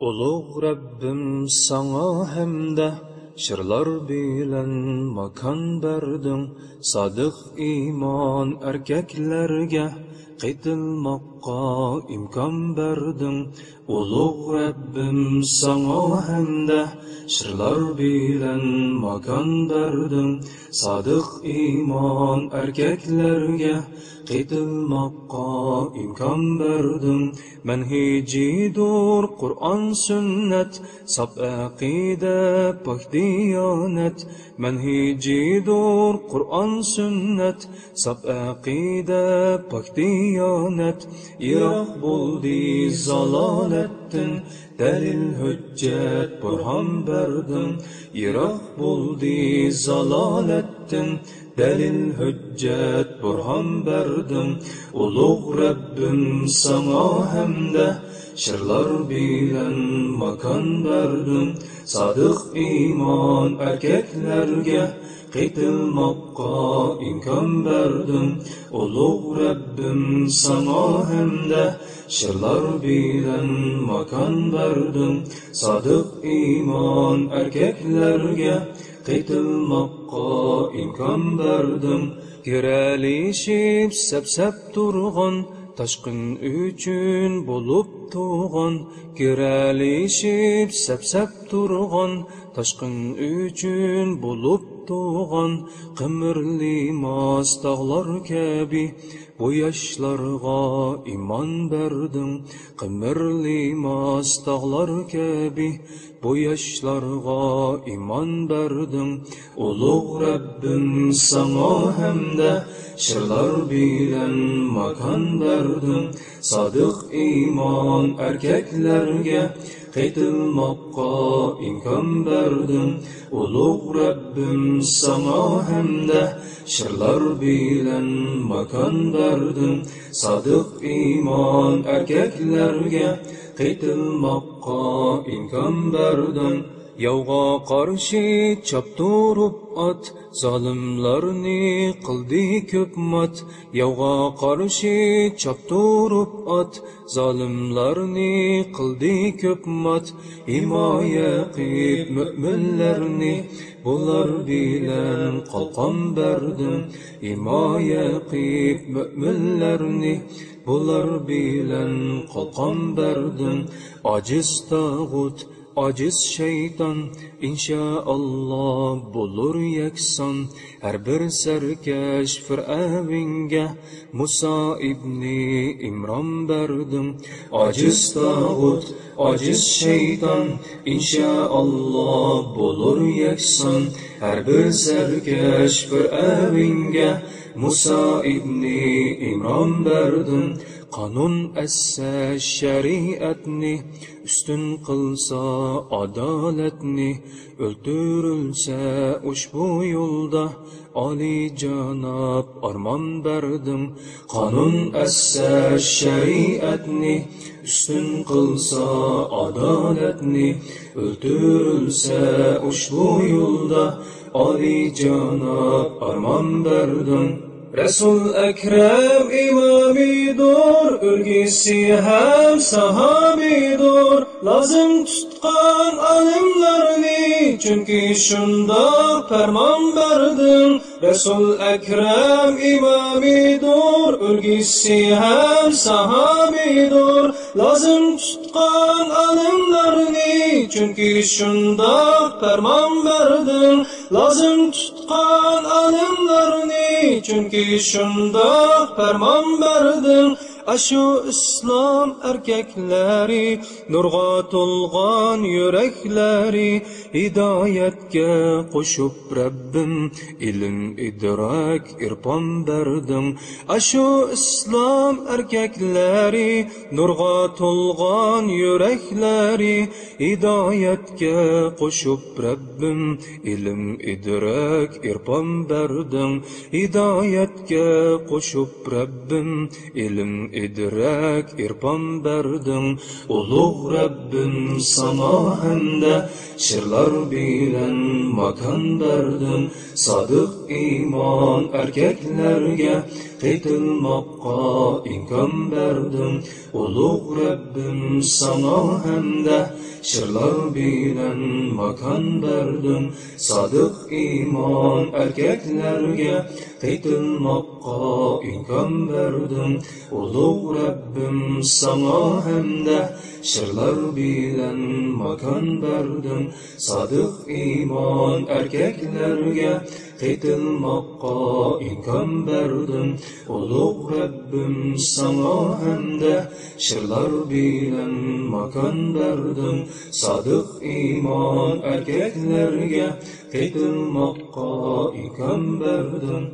Ulug' Rabbim sana hamda shirlar bilan makon berding sodiq iymon erkaklarga qaytilmoqqa imkon berding ulug' Rabbim sana hamda shirlar bilan makon berding sodiq iymon erkaklarga qaytilmoqqa imkon berding manhijidur qur'on sunnat sop aqida pok diyonat manhijidur qur'on sunnat sop aqida pok diyonat yiroq bo'ldi zalolatdan dalil hujjat burhon berdim yiroq bo'ldi zalolatdan dalil hujjat burhon berdim ulug' rabbim sana hamda shirlar bilan makon berdim sodiq iymon erkaklarga qaytilmoqqa imkon berdim ulug' rabbim sana hamda shirlar bilan makon berdim sodiq iymon erkaklarga qaytilmoqqa imkon berdim kiralishib sapsap turg'on toshqin uchun bo'lib туган кирәлишеп сәпсәп турган ташкын үчүн булып туган кымырлы мас таглар кеби bu yoshlarga iymon berdim qimirli mos tog'lar kabi bu yoshlarga iymon berdim ulug' rabbim sana hamda shirlar bilan makon berdim sodiq iymon erkaklarga qaytilmoqqa imkon berdim ulug' rabbim sana hamda shirlar bilan makon berdim sodiq iymon erkaklarga qaytilmoqqa imkon berdim yovg'a qarshi chop turib ot zolimlarni qildi ko'p mat. Yovg'a qarshi chop turib ot zolimlarni qildi ko'p mat. Himoya qilib mo'minlarni bular bilan qalqon berdim himoya qilib mo'minlarni bular bilan qalqon berdim ojiz tag'ut ojiz shayton inshaalloh bo'lur yakson har bir sarkash fir'avnga muso ibni imron berdim ojiz tag'ut ojiz shayton inshaalloh bo'lur هر بسر کشفر اوینگه موسا ابن امران بردن قانون اسsə şəriətni üstün qılsa adalətni öldürülsə uş bu yolda oliyjanob armon berdim qonun assa shariatni ustun qilsa adolatni o'ltirilsa ushbu yo'lda oliyjanob armon berdim Resul Ekrem imamidur, ülgisi hem sahabidur. Lazım tutkan alimlerini, çünkü şunda ferman verdim. Resul Ekrem imamidur, ülgisi hem sahabidur. Lazım tutkan alimlerini, çünkü şunda ferman verdim. Lazım tutkan alimlerini, çünkü shunda farmon berdim ashu islom erkaklari nurg'a to'lg'on yuraklari hidoyatga qo'shib rabbim ilm idrok irpon berdim. Ashu islom erkaklari nurg'a to'lg'on yuraklari hidoyatga qo'shib rabbim ilm idrok irpon berdim. Hidoyatga qo'shib rabbim ilm idrak irpon berdin ulug' Rabbim sana hamda shirlar bilan makon berdin sodiq iymon erkaklarga qaytilmoqqa imkon berdin ulug' Rabbim sana hamda shirlar bilan makon berdin sodiq iymon erkaklarga qaytilmoqqa imkon berdin ulug' Rabbim sana hamda shirlar bilan makon berdin sodiq iymon erkaklarga qaytilmoqqa imkon berdin ulug' Rabbim sana hamda shirlar bilan makon berdin sodiq iymon erkaklarga qaytilmoqqa imkon berdin